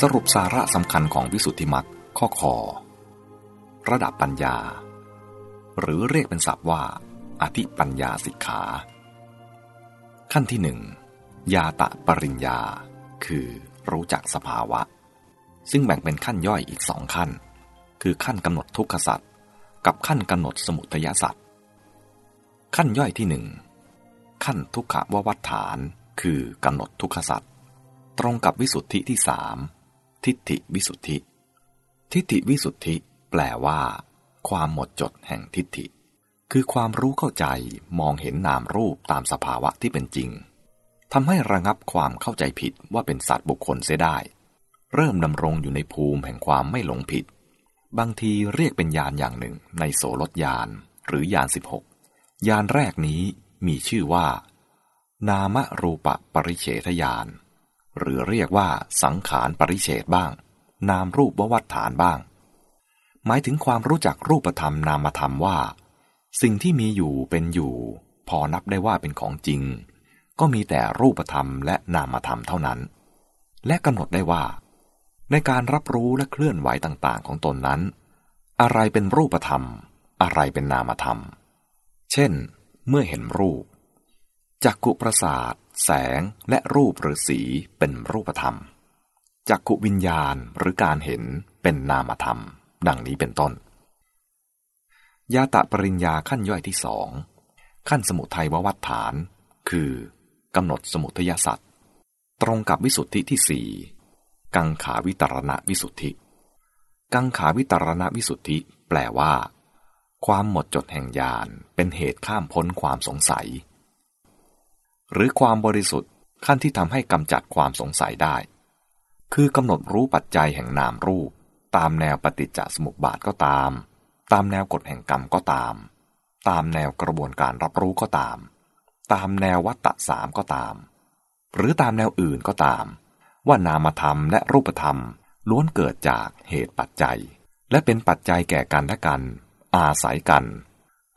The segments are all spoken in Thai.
สรุปสาระสำคัญของวิสุทธิมรรคข้อคอระดับปัญญา หรือเรียกเป็นศัพท์ว่า อธิปัญญาสิกขา ขั้นที่หนึ่งยาตะปริญญา คือรู้จักสภาวะ ซึ่งแบ่งเป็นขั้นย่อยอีกสองขั้น คือขั้นกำหนดทุกขสัตว์กับขั้นกำหนดสมุทยสัตว์ขั้นย่อยที่หนึ่งขั้นทุกขววัฏฐาน คือกำหนดทุกขสัตว์ตรงกับวิสุทธิที่สาม ทิฏฐิวิสุทธิ ทิฏฐิวิสุทธิ แปลว่า ความหมดจดแห่งทิฏฐิ คือความรู้เข้าใจมองเห็นนามรูปตามสภาวะที่เป็นจริงทำให้ระงับความเข้าใจผิดว่าเป็นสัตว์บุคคลเสียได้ เริ่มดำรงอยู่ในภูมิแห่งความไม่หลงผิด บางทีเรียกเป็นยานอย่างหนึ่งในโสรถยานหรือยานสิบหกยานแรกนี้มีชื่อว่า นามรูปปริเฉทยาน หรือเรียกว่าสังขารปริเฉทบ้าง นามรูปววัฏฐานบ้าง หมายถึงความรู้จักรูปธรรมนามธรรมว่า สิ่งที่มีอยู่เป็นอยู่ พอนับได้ว่าเป็นของจริง ก็มีแต่รูปธรรมและนามธรรมเท่านั้น และกำหนดได้ว่า ในการรับรู้และเคลื่อนไหวต่างๆ ของตนนั้น อะไรเป็นรูปธรรม อะไรเป็นนามธรรม เช่น เมื่อเห็นรูปจักกุประสาท แสงและรูปหรือสีเป็นรูปธรรม จักกุวิญญาณหรือการเห็นเป็นนามธรรม ดังนี้เป็นต้น ยาตะปริญญาขั้นย่อยที่สอง ขั้นสมุทัยววัฏฐาน คือกำหนดสมุทยสัตว์ตรงกับวิสุทธิที่สี่กังขาวิตรณวิสุทธิ กังขาวิตรณวิสุทธิ แปลว่า ความหมดจดแห่งญาณเป็นเหตุข้ามพ้นความสงสัย หรือความบริสุทธิ์ขั้นที่ทำให้กำจัดความสงสัยได้ คือกำหนดรู้ปัจจัยแห่งนามรูป ตามแนวปฏิจจสมุปบาทก็ตาม ตามแนวกฎแห่งกรรมก็ตาม ตามแนวกระบวนการรับรู้ก็ตาม ตามแนววัตตะสามก็ตาม หรือตามแนวอื่นก็ตาม ว่านามธรรมและรูปธรรมล้วนเกิดจากเหตุปัจจัย และเป็นปัจจัยแก่กันและกัน อาศัยกัน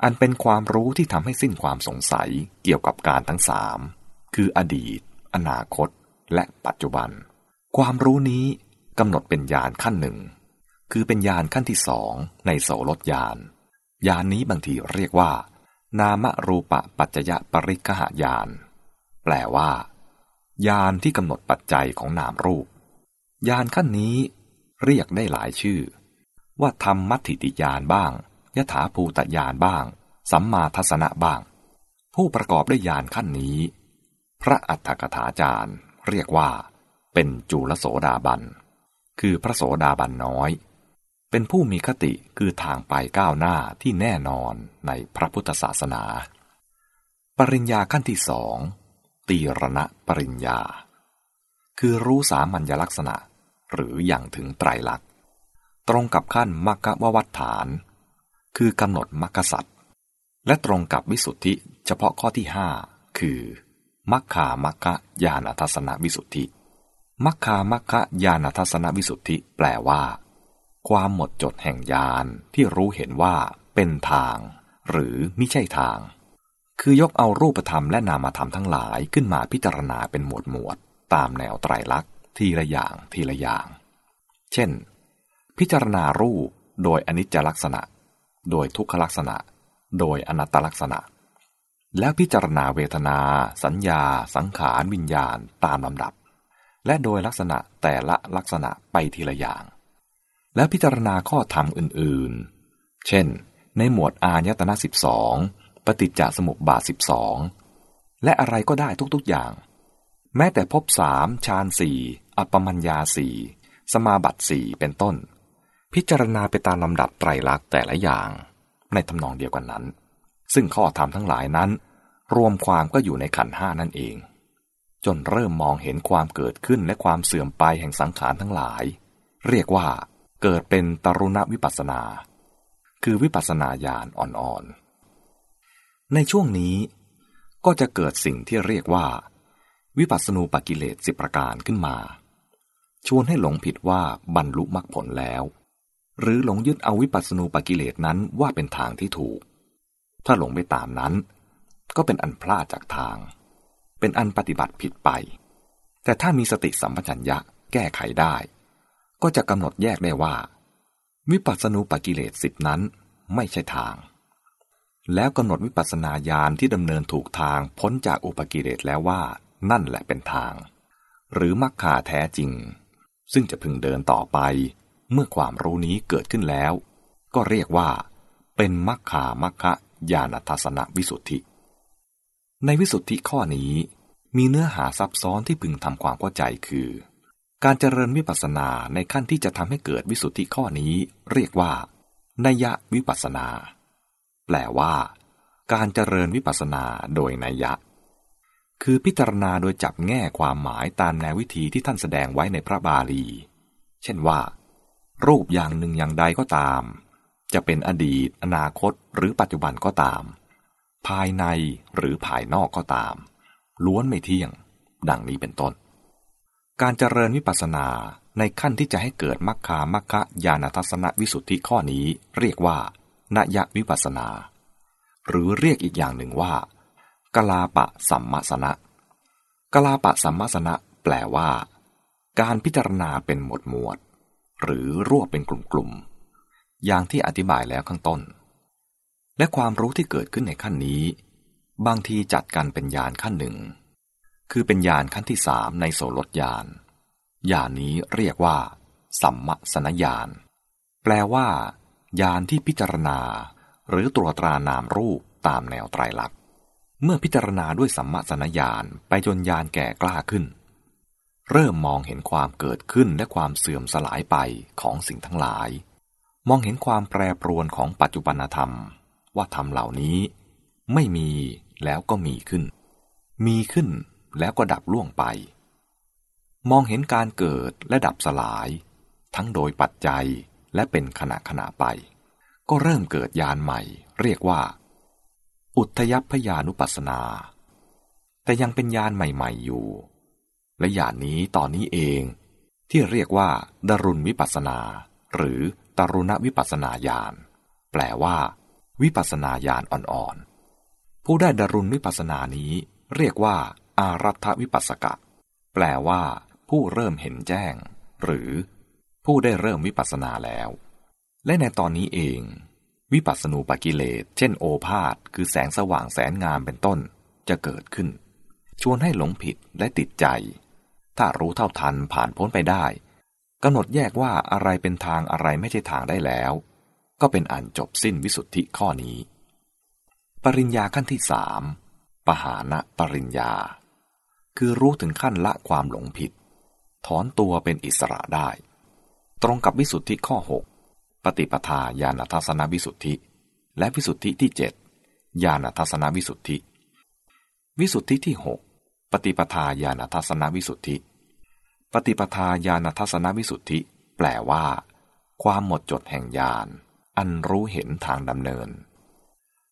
อันเป็นความรู้ที่ทำให้สิ้นความสงสัยเกี่ยวกับการทั้งสามคืออดีต อนาคต และปัจจุบัน ความรู้นี้กำหนดเป็นญาณขั้นหนึ่ง คือเป็นญาณขั้นที่สองในโสรถญาณญาณนนี้บางทีเรียกว่า นามรูปปัจจยปริกหายานแปลว่าญาณที่กำหนดปัจจัยของนามรูปญาณขั้นนี้เรียกได้หลายชื่อ ว่าธรรมมัติติญาณบ้าง ยถาภูตญาณบ้าง สัมมาทัศนะบ้าง ผู้ประกอบด้วยญาณขั้นนี้ พระอัฏฐกถาจารย์เรียกว่า เป็นจุลโสดาบัน คือพระโสดาบันน้อย เป็นผู้มีคติคือทางไปก้าวหน้าที่แน่นอนในพระพุทธศาสนา ปริญญาขั้นที่สองตีรณะปริญญา คือรู้สามัญลักษณะหรืออย่างถึงไตรลักษณ์ ตรงกับขั้นมรรคววัฏฐาน คือกำหนดมรรคสัตว์และตรงกับวิสุทธิเฉพาะข้อที่ห้าคือมัคคามัคคญาณทัศนวิสุทธิมัคคามัคคญาณทัศนวิสุทธิแปลว่า ความหมดจดแห่งญาณที่รู้เห็นว่าเป็นทาง หรือไม่ใช่ทาง คือยกเอารูปธรรมและนามธรรมทั้งหลายขึ้นมาพิจารณาเป็นหมวดหมวด ตามแนวไตรลักษณ์ทีละอย่างทีละอย่าง เช่น พิจารณารูปโดยอนิจจลักษณะ โดยทุกขลักษณะ โดยอนัตตลักษณะ แล้วพิจารณาเวทนา สัญญา สังขารวิญญาณตามลำดับ และโดยลักษณะแต่ละลักษณะไปทีละอย่าง แล้วพิจารณาข้อธรรมอื่นๆ เช่น ในหมวดอายตนะสิบสองปฏิจจสมุปบาทสิบสองและอะไรก็ได้ทุกๆอย่าง แม้แต่พบสามฌานสี่อัปมัญญาสี่สมาบัติสี่เป็นต้น พิจารณาไปตามลำดับไตรลักษณ์แต่ละอย่าง ในทำนองเดียวกันนั้น ซึ่งข้อธรรมทั้งหลายนั้น รวมความก็อยู่ในขันห้านั่นเอง จนเริ่มมองเห็นความเกิดขึ้นและความเสื่อมไปแห่งสังขารทั้งหลาย เรียกว่าเกิดเป็นตรุณวิปัสนา คือวิปัสนาญาณอ่อนๆ ในช่วงนี้ก็จะเกิดสิ่งที่เรียกว่า วิปัสสนูปกิเลสสิประการขึ้นมา ชวนให้หลงผิดว่าบรรลุมรรคผลแล้ว หรือหลงยึดเอาวิปัสสนูปกิเลสนั้นว่าเป็นทางที่ถูก ถ้าหลงไปตามนั้น ก็เป็นอันพลาดจากทาง เป็นอันปฏิบัติผิดไป แต่ถ้ามีสติสัมปชัญญะแก้ไขได้ ก็จะกำหนดแยกได้ว่า วิปัสสนูปกิเลสสิบนั้นไม่ใช่ทาง แล้วกำหนดวิปัสสนาญาณที่ดำเนินถูกทางพ้นจากอุปกิเลสแล้วว่า นั่นแหละเป็นทาง หรือมรรคาแท้จริง ซึ่งจะพึงเดินต่อไป เมื่อความรู้นี้เกิดขึ้นแล้ว ก็เรียกว่า เป็นมรรคามัคคะญาณทัศนวิสุทธิ ในวิสุทธิข้อนี้มีเนื้อหาซับซ้อนที่พึงทำความเข้าใจคือ การเจริญวิปัสสนาในขั้นที่จะทำให้เกิดวิสุทธิข้อนี้ เรียกว่านยวิปัสสนา แปลว่า การเจริญวิปัสสนาโดยนัยยะ คือพิจารณาโดยจับแง่ความหมายตามแนววิธีที่ท่านแสดงไว้ในพระบาลี เช่นว่า รูปอย่างหนึ่งอย่างใดก็ตาม จะเป็นอดีต อนาคตหรือปัจจุบันก็ตาม ภายในหรือภายนอกก็ตาม ล้วนไม่เที่ยง ดังนี้เป็นต้น การเจริญวิปัสสนาในขั้นที่จะให้เกิดมัคคามัคคะญาณทัศนวิสุทธิข้อนี้เรียกว่านยวิปัสสนา หรือเรียกอีกอย่างหนึ่งว่ากลาปะสัมมาสนะกลาปะสัมมาสนะแปลว่า การพิจารณาเป็นหมวดหมวด หรือรวบเป็นกลุ่มๆ อย่างที่อธิบายแล้วข้างต้น และความรู้ที่เกิดขึ้นในขั้นนี้ บางทีจัดกันเป็นยานขั้นหนึ่ง คือเป็นยานขั้นที่สามในโสรถยานยานนี้เรียกว่า สัมมสนญาณแปลว่ายานที่พิจารณา หรือตรวจตรานามรูปตามแนวไตรลักษณ์เมื่อพิจารณาด้วยสัมมสนญาณไปจนยานแก่กล้าขึ้น เริ่มมองเห็นความเกิดขึ้นและความเสื่อมสลายไปของสิ่งทั้งหลาย มองเห็นความแปรปรวนของปัจจุบันธรรม ว่าธรรมเหล่านี้ ไม่มีแล้วก็มีขึ้น มีขึ้นแล้วก็ดับล่วงไป มองเห็นการเกิดและดับสลาย ทั้งโดยปัจจัยและเป็นขณะขณะไป ก็เริ่มเกิดยานใหม่ เรียกว่า อุทยพยานุปัสนา แต่ยังเป็นยานใหม่ ๆอยู่ และยานนี้ตอนนี้เอง ที่เรียกว่าดรุณวิปัสนา หรือตรุณวิปัสนาญาณแปลว่า วิปัสนาญาณอ่อนๆ ผู้ได้ดรุณวิปัสนานี้ เรียกว่า อารัฐวิปัสสกะ แปลว่า ผู้เริ่มเห็นแจ้ง หรือ ผู้ได้เริ่มวิปัสสนาแล้ว และในตอนนี้เอง วิปัสสนูปกิเลส เช่นโอภาษคือแสงสว่างแสนงามเป็นต้นจะเกิดขึ้น ชวนให้หลงผิดและติดใจ ถ้ารู้เท่าทันผ่านพ้นไปได้กำหนดแยกว่าอะไรเป็นทางอะไรไม่ใช่ทางได้แล้ว ก็เป็นอันจบสิ้นวิสุทธิข้อนี้ ปริญญาขั้นที่สามปหานะปริญญา คือรู้ถึงขั้นละความหลงผิด ถอนตัวเป็นอิสระได้ ตรงกับวิสุทธิข้อ 6 ปฏิปทาญาณทัศนวิสุทธิ และวิสุทธิที่ 7 ญาณทัศนวิสุทธิ วิสุทธิที่6 ปฏิปทาญาณทัศนวิสุทธิ ปฏิปทาญาณทัศนวิสุทธิ แปลว่า ความหมดจดแห่งญาณ อันรู้เห็นทางดำเนิน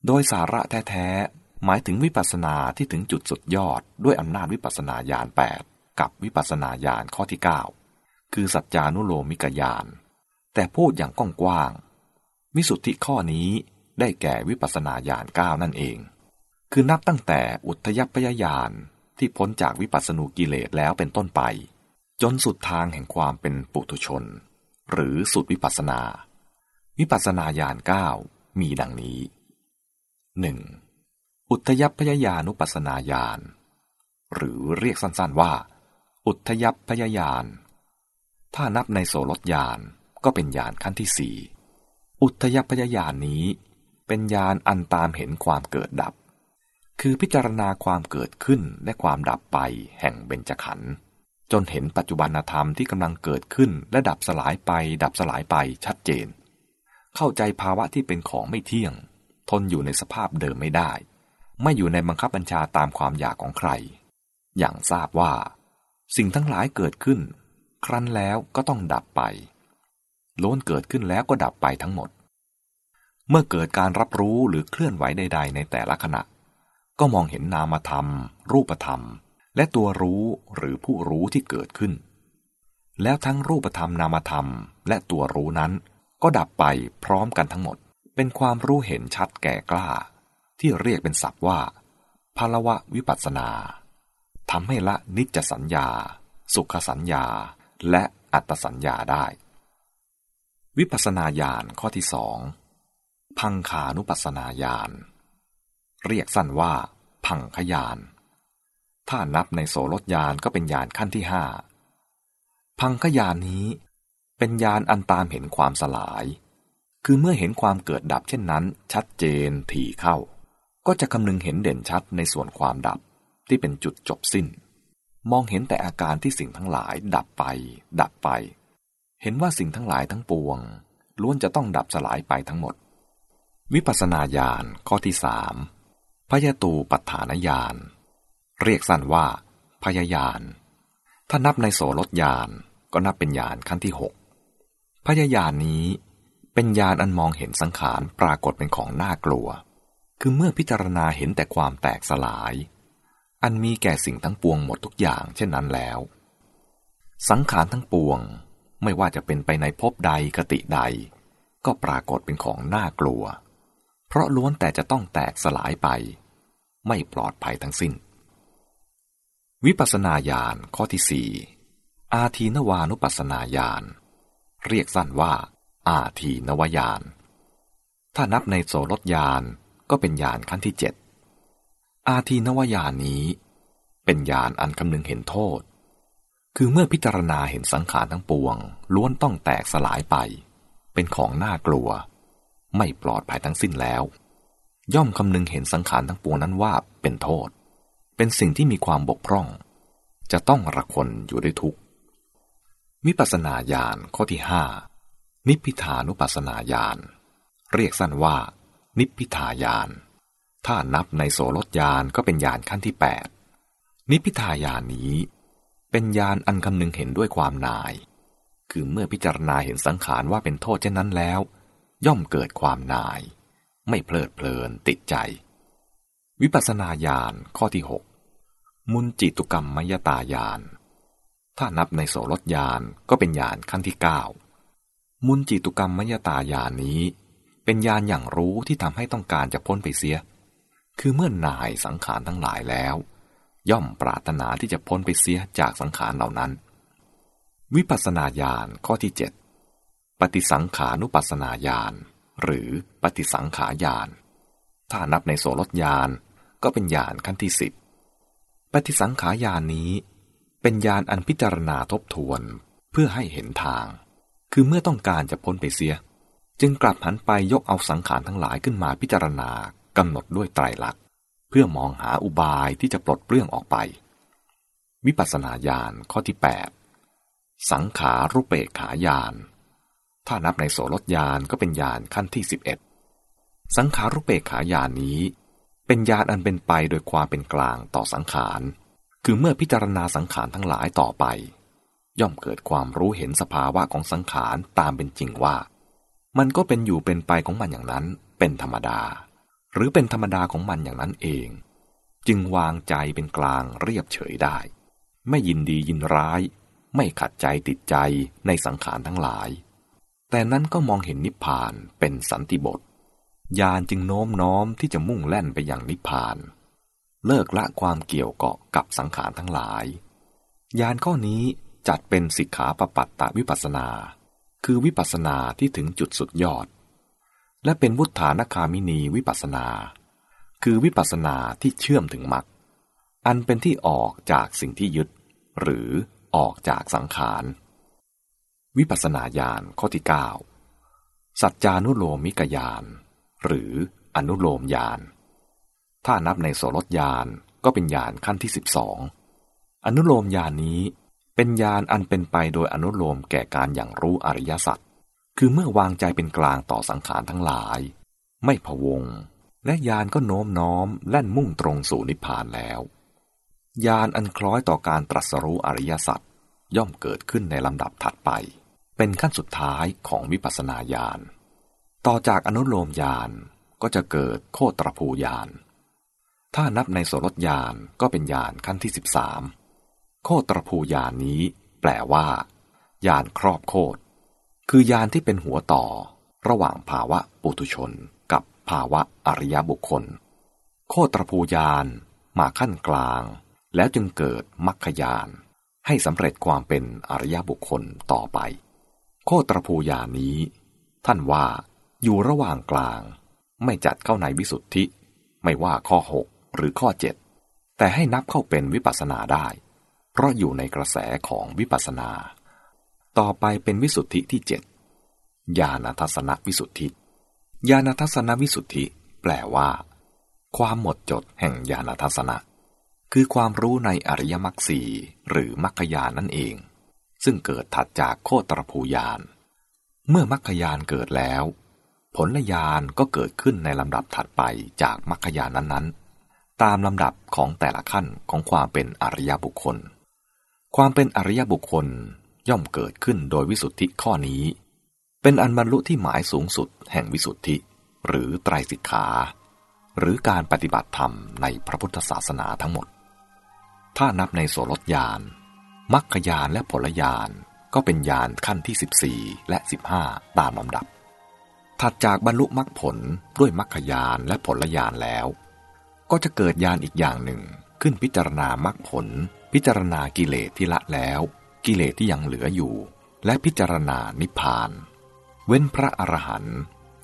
โดยสาระแท้ๆ หมายถึงวิปัสสนาที่ถึงจุดสุดยอดด้วยอำนาจวิปัสสนาญาณ8กับวิปัสสนาญาณข้อที่ 9 คือสัจจานุโลมิกญาณ แต่พูดอย่างกว้างๆวิสุทธิข้อนี้ได้แก่วิปัสสนาญาณ9นั่นเอง คือนับตั้งแต่อุทยพยญาณ ที่พ้นจากวิปัสสนูกิเลสแล้วเป็นต้นไป จนสุดทางแห่งความเป็นปุถุชน หรือสุดวิปัสนา วิปัสสนาญาณ9มีดังนี้หนึ่งอุทยพยญานุปัสนาญาณหรือเรียกสั้นๆว่า อุทยพยญาณถ้านับในโสรถญาณก็เป็นญาณขั้นที่สี่อุทยพยญาณนี้เป็นญาณอันตามเห็นความเกิดดับ คือพิจารณาความเกิดขึ้นและความดับไปแห่งเบญจขันธ์จนเห็นปัจจุบันธรรมที่กำลังเกิดขึ้นและดับสลายไป ดับสลายไปชัดเจน เข้าใจภาวะที่เป็นของไม่เที่ยง ทนอยู่ในสภาพเดิมไม่ได้ ไม่อยู่ในบังคับบัญชาตามความอยากของใคร อย่างทราบว่า สิ่งทั้งหลายเกิดขึ้น ครั้นแล้วก็ต้องดับไปล้นเกิดขึ้นแล้วก็ดับไปทั้งหมด เมื่อเกิดการรับรู้หรือเคลื่อนไหวใด ๆ ในแต่ละขณะ ก็มองเห็นนามธรรม รูปธรรม และตัวรู้หรือผู้รู้ที่เกิดขึ้น แล้วทั้งรูปธรรมนามธรรม และตัวรู้นั้น ก็ดับไปพร้อมกันทั้งหมด เป็นความรู้เห็นชัดแก่กล้า ที่เรียกเป็นศัพท์ว่าพลวะวิปัสนาทำให้ละนิจสัญญา สุขสัญญา และอัตสัญญาได้ วิปัสนาญาณข้อที่สองพังคานุปัสนาญาณ เรียกสั้นว่า พังขยาน ถ้านับในโสรถยานก็เป็นญาณขั้นที่ห้าพังขยานนี้ เป็นญาณอันตามเห็นความสลาย คือเมื่อเห็นความเกิดดับเช่นนั้น ชัดเจนถี่เข้า ก็จะคำนึงเห็นเด่นชัดในส่วนความดับที่เป็นจุดจบสิ้น มองเห็นแต่อาการที่สิ่งทั้งหลายดับไป ดับไป เห็นว่าสิ่งทั้งหลายทั้งปวงล้วนจะต้องดับสลายไปทั้งหมด วิปัสสนาญาณข้อที่สาม พยตูปัฏฐานญาณเรียกสั้นว่า พยายานถ้านับในโสรถญาณก็นับเป็นญาณขั้นที่หกพยายานนี้เป็นญาณอันมองเห็นสังขารปรากฏเป็นของน่ากลัว คือเมื่อพิจารณาเห็นแต่ความแตกสลาย อันมีแก่สิ่งทั้งปวงหมดทุกอย่างเช่นนั้นแล้ว สังขารทั้งปวงไม่ว่าจะเป็นไปในภพใดกติใด ก็ปรากฏเป็นของน่ากลัว ราะล้วนแต่จะต้องแตกสลายไป ไม่ปลอดภัยทั้งสิ้น วิปัสนาญาณข้อที่สี่อาทีนวานุปัสนาญาณเรียกสั้นว่า อาทีนวายานถ้านับในโสรถยานก็เป็นยานขั้นที่เจ็ดอาทีนวายานนี้ เป็นยานอันคำนึงเห็นโทษ คือเมื่อพิจารณาเห็นสังขารทั้งปวง ล้วนต้องแตกสลายไป เป็นของน่ากลัว ไม่ปลอดภัยทั้งสิ้นแล้ว ย่อมคำนึงเห็นสังขารทั้งปวงนั้นว่าเป็นโทษ เป็นสิ่งที่มีความบกพร่อง จะต้องระคนอยู่ด้วยทุกข์วิปัสนาญาณข้อที่ห้านิพพิทานุปัสนาญาณเรียกสั้นว่า นิพพิทายาน ถ้านับในโสรถยานก็เป็นญาณขั้นที่แปดนิพพิทายานนี้ เป็นญาณอันคำนึงเห็นด้วยความนาย คือเมื่อพิจารณาเห็นสังขารว่าเป็นโทษเช่นนั้นแล้ว ย่อมเกิดความนาย ไม่เพลิดเพลินติดใจ วิปัสนาญาณข้อที่หกมุนจิตุกรรมมยตายานถ้านับในโสรถยานก็เป็นยานขั้นที่เก้ามุนจิตุกรรมมยตายานนี้ เป็นยานอย่างรู้ที่ทำให้ต้องการจะพ้นไปเสีย คือเมื่อนายสังขารทั้งหลายแล้ว ย่อมปรารถนาที่จะพ้นไปเสียจากสังขารเหล่านั้น วิปัสสนาญาณข้อที่เจ็ด ปฏิสังขานุปัสสนาญาณหรือปฏิสังขายาน ถ้านับในโสรถยานก็เป็นญาณขั้นที่สิบปฏิสังขายานนี้ เป็นญาณอันพิจารณาทบทวนเพื่อให้เห็นทาง คือเมื่อต้องการจะพ้นไปเสีย จึงกลับหันไปยกเอาสังขารทั้งหลายขึ้นมาพิจารณากำหนดด้วยไตรลักษณ์เพื่อมองหาอุบายที่จะปลดเปลื้องออกไป วิปัสสนาญาณข้อที่ 8 สังขารุเปกขายาน ถ้านับในโสรถยานก็เป็นญาณขั้นที่ 11 สังขารุเปกขายานนี้ เป็นญาณอันเป็นไปโดยความเป็นกลางต่อสังขาร คือเมื่อพิจารณาสังขารทั้งหลายต่อไป ย่อมเกิดความรู้เห็นสภาวะของสังขารตามเป็นจริงว่า มันก็เป็นอยู่เป็นไปของมันอย่างนั้นเป็นธรรมดา หรือเป็นธรรมดาของมันอย่างนั้นเอง จึงวางใจเป็นกลางเรียบเฉยได้ ไม่ยินดียินร้าย ไม่ขัดใจติดใจในสังขารทั้งหลาย แต่นั้นก็มองเห็นนิพพานเป็นสันติบทญาณจึงโน้มน้อมที่จะมุ่งแล่นไปอย่างนิพพาน เลิกละความเกี่ยวเกาะกับสังขารทั้งหลาย ยานข้อนี้จัดเป็นสิกขาปปัตตวิปัสนา คือวิปัสนาที่ถึงจุดสุดยอด และเป็นวุฒานคามินีวิปัสนา คือวิปัสนาที่เชื่อมถึงมรรคอันเป็นที่ออกจากสิ่งที่ยึด หรือออกจากสังขาร วิปัสนาญาณข้อที่ 9 สัจจานุโลมิกญาณหรืออนุโลมญาณถ้านับในโสรถยานก็เป็นยานขั้นที่สิบสองอนุโลมยานนี้เป็นยานอันเป็นไปโดยอนุโลมแก่การอย่างรู้อริยสัจคือเมื่อวางใจเป็นกลางต่อสังขารทั้งหลาย ไม่พวง และยานก็โน้มน้อมแล่นมุ่งตรงสู่นิพพานแล้วยานอันคล้อยต่อการตรัสรู้อริยสัจย่อมเกิดขึ้นในลำดับถัดไป เป็นขั้นสุดท้ายของวิปัสสนาญาณ ต่อจากอนุโลมญาณก็จะเกิดโคตรภูญาณ ถ้านับในโสรถยานก็เป็นยานขั้นที่สิบสามโคตรภูยานนี้แปลว่ายานครอบโคตร คือยานที่เป็นหัวต่อ ระหว่างภาวะปุถุชน กับภาวะอริยบุคคล โคตรภูยานมาขั้นกลาง แล้วจึงเกิดมัคคยานให้สำเร็จความเป็นอริยบุคคลต่อไป โคตรภูยานี้ ท่านว่าอยู่ระหว่างกลาง ไม่จัดเข้าในวิสุทธิ ไม่ว่าข้อ 6 หรือข้อ 7 แต่ให้นับเข้าเป็นวิปัสสนาได้ เพราะอยู่ในกระแสของวิปัสสนา ต่อไปเป็นวิสุทธิที่เจ็ดญาณทัศนวิสุทธิ ญาณทัศนวิสุทธิ แปลว่า ความหมดจดแห่งญาณทัศนะคือความรู้ในอริยมรรคสีหรือมรรคยานนั่นเอง ซึ่งเกิดถัดจากโคตรภูยาน เมื่อมรรคยานเกิดแล้ว ผลญาณก็เกิดขึ้นในลำดับถัดไปจากมรรคยานนั้นๆ ตามลำดับของแต่ละขั้นของความเป็นอริยบุคคล ความเป็นอริยบุคคลย่อมเกิดขึ้นโดยวิสุทธิข้อนี้ เป็นอันบรรลุที่หมายสูงสุดแห่งวิสุทธิ หรือไตรสิกขา หรือการปฏิบัติธรรมในพระพุทธศาสนาทั้งหมด ถ้านับในโสรถยาน มรรคยานและผลยานก็เป็นยานขั้นที่ 14 และ 15 ตามลำดับ ถัดจากบรรลุมรรคผลด้วยมรรคยานและผลยานแล้ว ก็จะเกิดยานอีกอย่างหนึ่งขึ้นพิจารณามรรคผล พิจารณากิเลสที่ละแล้ว กิเลสที่ยังเหลืออยู่ และพิจารณานิพพาน เว้นพระอรหันต์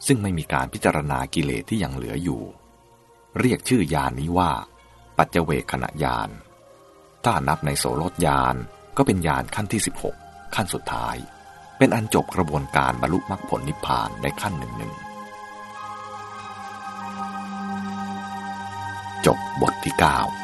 ซึ่งไม่มีการพิจารณากิเลสที่ยังเหลืออยู่ เรียกชื่อยานนี้ว่า ปัจเจเวขณะยาน ถ้านับในโสรถยานก็เป็นยานขั้นที่ 16 ขั้นสุดท้าย เป็นอันจบกระบวนการบรรลุมรรคผลนิพพานในขั้นหนึ่งหนึ่งจบบทที่9